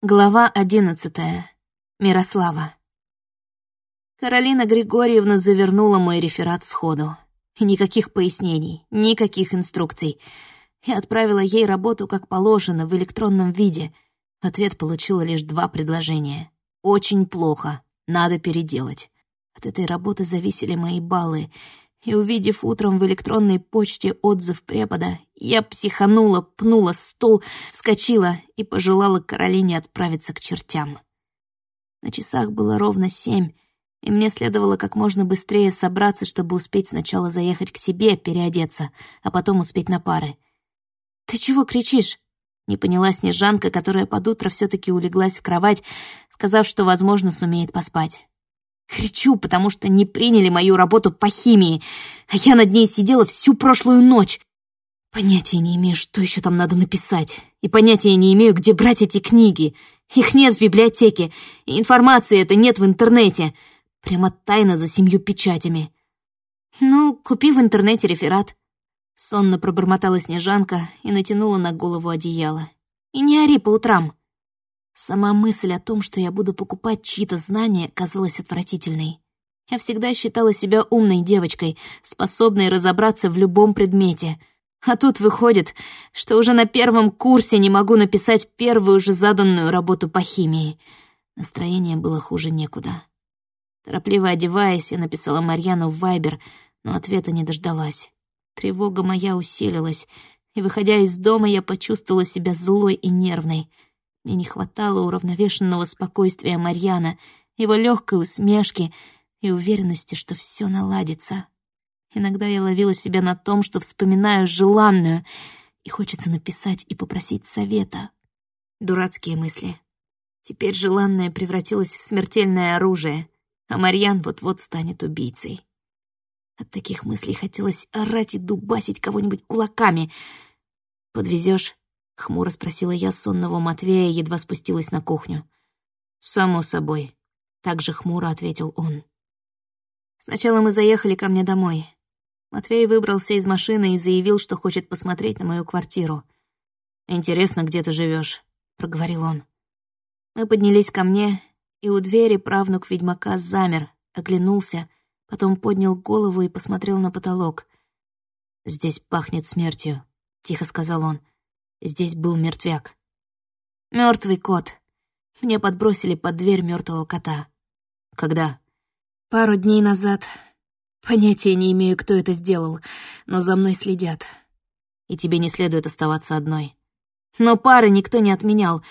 Глава одиннадцатая. Мирослава. Каролина Григорьевна завернула мой реферат сходу. Никаких пояснений, никаких инструкций. Я отправила ей работу как положено, в электронном виде. Ответ получила лишь два предложения. «Очень плохо. Надо переделать». От этой работы зависели мои баллы — и, увидев утром в электронной почте отзыв препода, я психанула, пнула стол, вскочила и пожелала Каролине отправиться к чертям. На часах было ровно семь, и мне следовало как можно быстрее собраться, чтобы успеть сначала заехать к себе, переодеться, а потом успеть на пары. «Ты чего кричишь?» — не поняла Снежанка, которая под утро все таки улеглась в кровать, сказав, что, возможно, сумеет поспать. Кричу, потому что не приняли мою работу по химии, а я над ней сидела всю прошлую ночь. Понятия не имею, что еще там надо написать. И понятия не имею, где брать эти книги. Их нет в библиотеке, и информации это нет в интернете. Прямо тайна за семью печатями. Ну, купи в интернете реферат. Сонно пробормотала Снежанка и натянула на голову одеяло. И не ори по утрам. Сама мысль о том, что я буду покупать чьи-то знания, казалась отвратительной. Я всегда считала себя умной девочкой, способной разобраться в любом предмете. А тут выходит, что уже на первом курсе не могу написать первую же заданную работу по химии. Настроение было хуже некуда. Торопливо одеваясь, я написала Марьяну в Вайбер, но ответа не дождалась. Тревога моя усилилась, и, выходя из дома, я почувствовала себя злой и нервной — мне не хватало уравновешенного спокойствия Марьяна, его легкой усмешки и уверенности, что все наладится. Иногда я ловила себя на том, что вспоминаю желанную, и хочется написать и попросить совета. Дурацкие мысли. Теперь желанное превратилось в смертельное оружие, а Марьян вот-вот станет убийцей. От таких мыслей хотелось орать и дубасить кого-нибудь кулаками. «Подвезешь?» — хмуро спросила я сонного Матвея, едва спустилась на кухню. «Само собой», — так же хмуро ответил он. Сначала мы заехали ко мне домой. Матвей выбрался из машины и заявил, что хочет посмотреть на мою квартиру. «Интересно, где ты живешь, проговорил он. Мы поднялись ко мне, и у двери правнук ведьмака замер, оглянулся, потом поднял голову и посмотрел на потолок. «Здесь пахнет смертью», — тихо сказал он. Здесь был мертвяк. Мертвый кот. Мне подбросили под дверь мертвого кота. Когда? Пару дней назад. Понятия не имею, кто это сделал, но за мной следят. И тебе не следует оставаться одной. Но пары никто не отменял.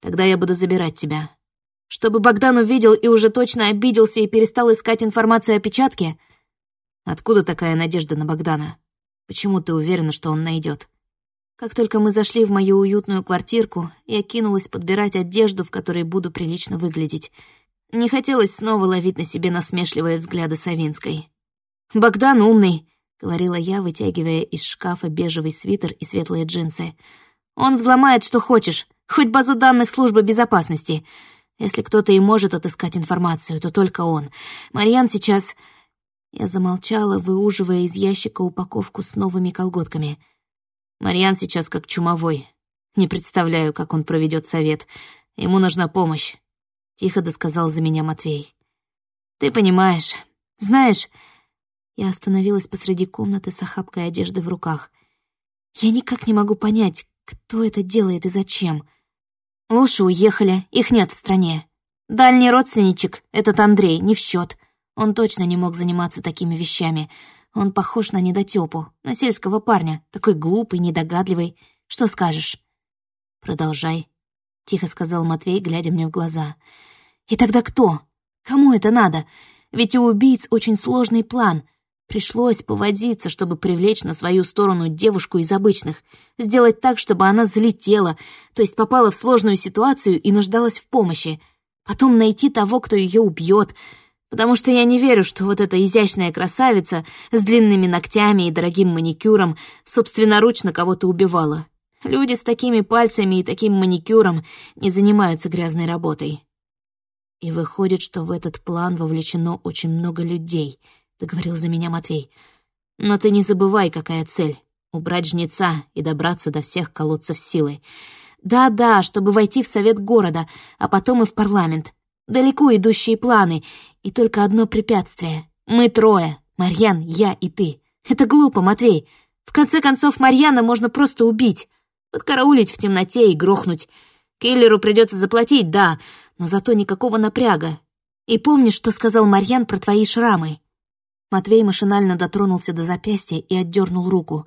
Тогда я буду забирать тебя. Чтобы Богдан увидел и уже точно обиделся и перестал искать информацию о печатке? Откуда такая надежда на Богдана? Почему ты уверена, что он найдет? Как только мы зашли в мою уютную квартирку, я кинулась подбирать одежду, в которой буду прилично выглядеть. Не хотелось снова ловить на себе насмешливые взгляды Савинской. «Богдан умный», — говорила я, вытягивая из шкафа бежевый свитер и светлые джинсы. «Он взломает, что хочешь, хоть базу данных службы безопасности. Если кто-то и может отыскать информацию, то только он. Марьян сейчас...» Я замолчала, выуживая из ящика упаковку с новыми колготками — Марьян сейчас как чумовой. Не представляю, как он проведет совет. Ему нужна помощь. Тихо досказал за меня Матвей. Ты понимаешь. Знаешь, я остановилась посреди комнаты с охапкой одежды в руках. Я никак не могу понять, кто это делает и зачем. Лучше уехали, их нет в стране. Дальний родственничек, этот Андрей, не в счет. Он точно не мог заниматься такими вещами. Он похож на недотёпу, на сельского парня, такой глупый, недогадливый. Что скажешь?» «Продолжай», — тихо сказал Матвей, глядя мне в глаза. «И тогда кто? Кому это надо? Ведь у убийц очень сложный план. Пришлось поводиться, чтобы привлечь на свою сторону девушку из обычных, сделать так, чтобы она залетела, то есть попала в сложную ситуацию и нуждалась в помощи, потом найти того, кто ее убьет, потому что я не верю, что вот эта изящная красавица с длинными ногтями и дорогим маникюром собственноручно кого-то убивала. Люди с такими пальцами и таким маникюром не занимаются грязной работой. И выходит, что в этот план вовлечено очень много людей, договорил за меня Матвей. Но ты не забывай, какая цель — убрать жнеца и добраться до всех колодцев силы. Да-да, чтобы войти в совет города, а потом и в парламент. Далеко идущие планы, и только одно препятствие. Мы трое. Марьян, я и ты. Это глупо, Матвей. В конце концов, Марьяна можно просто убить. Подкараулить в темноте и грохнуть. Киллеру придется заплатить, да, но зато никакого напряга. И помнишь, что сказал Марьян про твои шрамы?» Матвей машинально дотронулся до запястья и отдернул руку.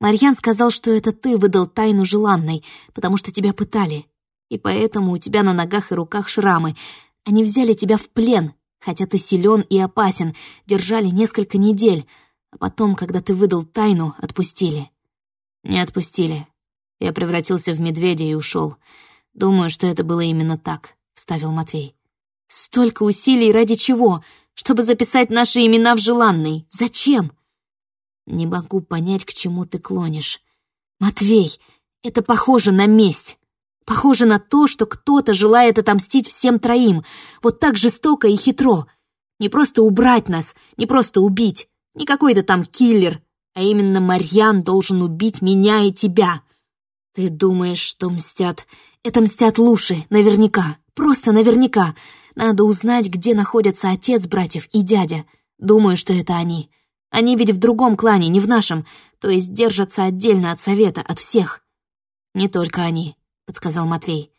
«Марьян сказал, что это ты выдал тайну желанной, потому что тебя пытали. И поэтому у тебя на ногах и руках шрамы. Они взяли тебя в плен, хотя ты силен и опасен, держали несколько недель, а потом, когда ты выдал тайну, отпустили». «Не отпустили. Я превратился в медведя и ушел. Думаю, что это было именно так», — вставил Матвей. Столько усилий ради чего? Чтобы записать наши имена в желанный. Зачем? Не могу понять, к чему ты клонишь. Матвей, это похоже на месть. Похоже на то, что кто-то желает отомстить всем троим. Вот так жестоко и хитро. Не просто убрать нас, не просто убить. Не какой-то там киллер, а именно Марьян должен убить меня и тебя. Ты думаешь, что мстят? Это мстят луши, наверняка. Просто наверняка. Надо узнать, где находятся отец братьев и дядя. Думаю, что это они. Они ведь в другом клане, не в нашем, то есть держатся отдельно от совета, от всех. Не только они, подсказал Матвей.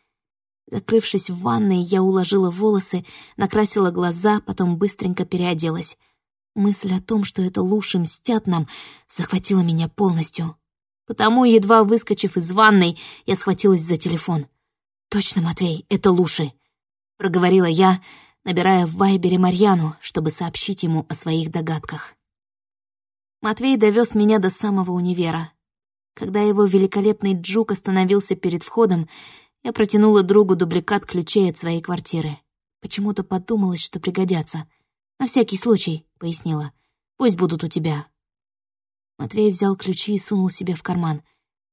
Закрывшись в ванной, я уложила волосы, накрасила глаза, потом быстренько переоделась. Мысль о том, что это лучше мстят нам, захватила меня полностью. Потому, едва выскочив из ванной, я схватилась за телефон. «Точно, Матвей, это Луши. — проговорила я, набирая в Вайбере Марьяну, чтобы сообщить ему о своих догадках. Матвей довез меня до самого универа. Когда его великолепный джук остановился перед входом, я протянула другу дубликат ключей от своей квартиры. Почему-то подумалось, что пригодятся. «На всякий случай», — пояснила. «Пусть будут у тебя». Матвей взял ключи и сунул себе в карман.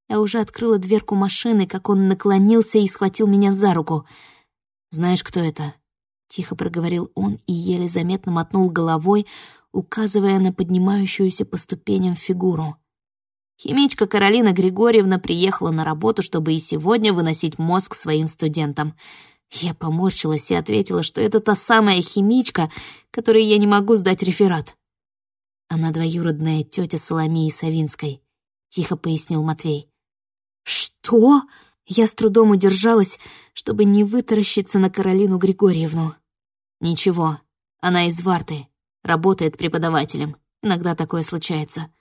Я уже открыла дверку машины, как он наклонился и схватил меня за руку — «Знаешь, кто это?» — тихо проговорил он и еле заметно мотнул головой, указывая на поднимающуюся по ступеням фигуру. Химичка Каролина Григорьевна приехала на работу, чтобы и сегодня выносить мозг своим студентам. Я поморщилась и ответила, что это та самая химичка, которой я не могу сдать реферат. Она двоюродная тетя Соломии Савинской, — тихо пояснил Матвей. «Что?» Я с трудом удержалась, чтобы не вытаращиться на Каролину Григорьевну. Ничего, она из Варты, работает преподавателем. Иногда такое случается.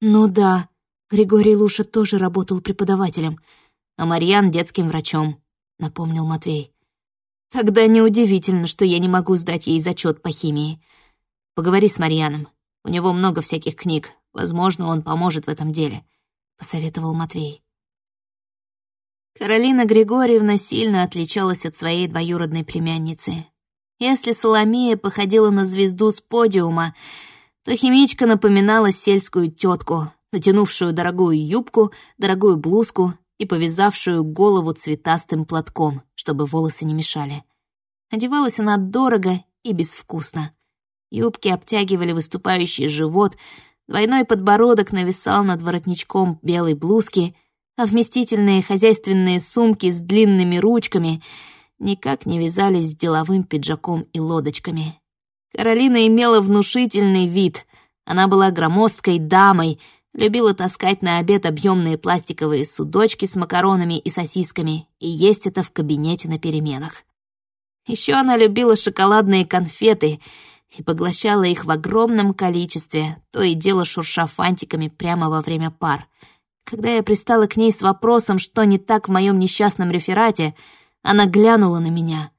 Ну да, Григорий Луша тоже работал преподавателем, а Марьян — детским врачом, напомнил Матвей. Тогда неудивительно, что я не могу сдать ей зачет по химии. Поговори с Марьяном. У него много всяких книг. Возможно, он поможет в этом деле», — посоветовал Матвей. Каролина Григорьевна сильно отличалась от своей двоюродной племянницы. Если Соломея походила на звезду с подиума, то химичка напоминала сельскую тетку, натянувшую дорогую юбку, дорогую блузку и повязавшую голову цветастым платком, чтобы волосы не мешали. Одевалась она дорого и безвкусно. Юбки обтягивали выступающий живот, двойной подбородок нависал над воротничком белой блузки — а вместительные хозяйственные сумки с длинными ручками никак не вязались с деловым пиджаком и лодочками. Каролина имела внушительный вид. Она была громоздкой дамой, любила таскать на обед объемные пластиковые судочки с макаронами и сосисками и есть это в кабинете на переменах. Еще она любила шоколадные конфеты и поглощала их в огромном количестве, то и дело шурша фантиками прямо во время пар — когда я пристала к ней с вопросом, что не так в моем несчастном реферате, она глянула на меня.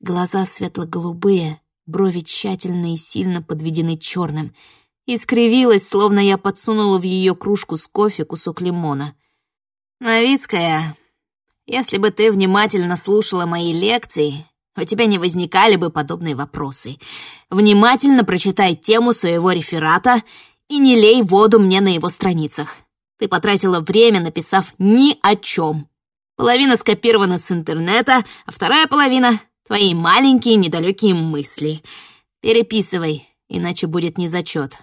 Глаза светло-голубые, брови тщательно и сильно подведены черным, и скривилась, словно я подсунула в ее кружку с кофе кусок лимона. «Новицкая, если бы ты внимательно слушала мои лекции, у тебя не возникали бы подобные вопросы. Внимательно прочитай тему своего реферата и не лей воду мне на его страницах. Ты потратила время, написав ни о чем. Половина скопирована с интернета, а вторая половина — твои маленькие недалекие мысли. Переписывай, иначе будет незачет.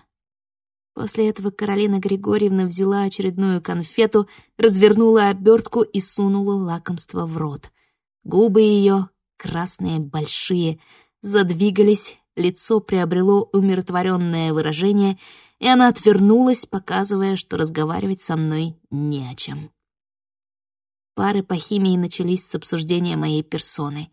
После этого Каролина Григорьевна взяла очередную конфету, развернула обертку и сунула лакомство в рот. Губы ее, красные, большие, задвигались, лицо приобрело умиротворенное выражение, и она отвернулась, показывая, что разговаривать со мной не о чем. Пары по химии начались с обсуждения моей персоны.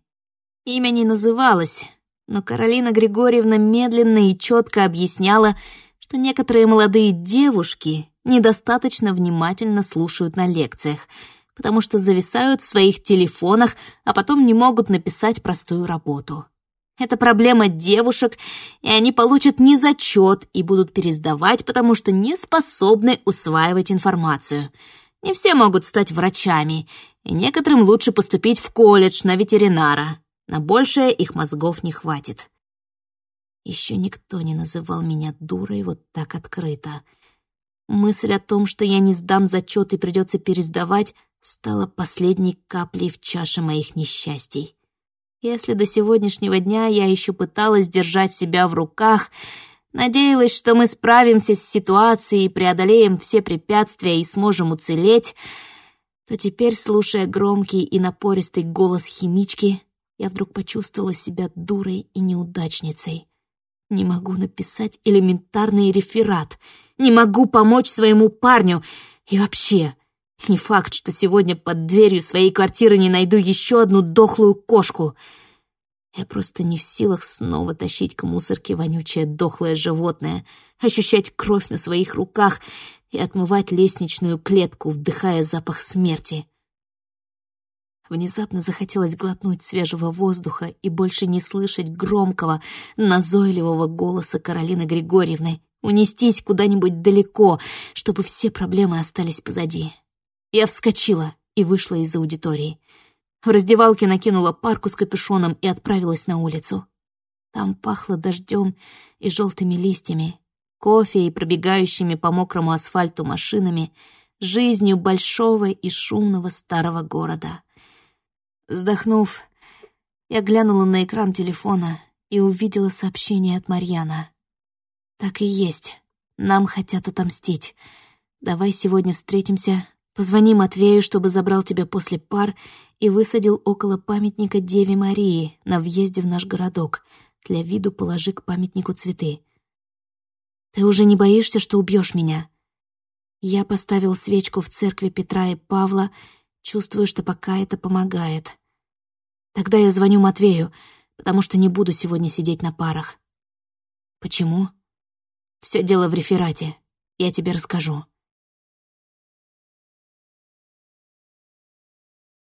Имя не называлось, но Каролина Григорьевна медленно и четко объясняла, что некоторые молодые девушки недостаточно внимательно слушают на лекциях, потому что зависают в своих телефонах, а потом не могут написать простую работу. Это проблема девушек, и они получат незачет и будут пересдавать, потому что не способны усваивать информацию. Не все могут стать врачами, и некоторым лучше поступить в колледж на ветеринара. На большее их мозгов не хватит. Еще никто не называл меня дурой вот так открыто. Мысль о том, что я не сдам зачет и придется пересдавать, стала последней каплей в чаше моих несчастий. Если до сегодняшнего дня я еще пыталась держать себя в руках, надеялась, что мы справимся с ситуацией, преодолеем все препятствия и сможем уцелеть, то теперь, слушая громкий и напористый голос химички, я вдруг почувствовала себя дурой и неудачницей. Не могу написать элементарный реферат. Не могу помочь своему парню. И вообще, не факт, что сегодня под дверью своей квартиры не найду еще одну дохлую кошку. Я просто не в силах снова тащить к мусорке вонючее дохлое животное, ощущать кровь на своих руках и отмывать лестничную клетку, вдыхая запах смерти. Внезапно захотелось глотнуть свежего воздуха и больше не слышать громкого, назойливого голоса Каролины Григорьевны, унестись куда-нибудь далеко, чтобы все проблемы остались позади. Я вскочила и вышла из аудитории. В раздевалке накинула парку с капюшоном и отправилась на улицу. Там пахло дождем и желтыми листьями, кофе и пробегающими по мокрому асфальту машинами, жизнью большого и шумного старого города. Вздохнув, я глянула на экран телефона и увидела сообщение от Марьяна. «Так и есть. Нам хотят отомстить. Давай сегодня встретимся, позвони Матвею, чтобы забрал тебя после пар и высадил около памятника Деве Марии на въезде в наш городок. Для виду положи к памятнику цветы. Ты уже не боишься, что убьешь меня?» Я поставил свечку в церкви Петра и Павла, чувствую, что пока это помогает. Тогда я звоню Матвею, потому что не буду сегодня сидеть на парах. Почему? Все дело в реферате. Я тебе расскажу.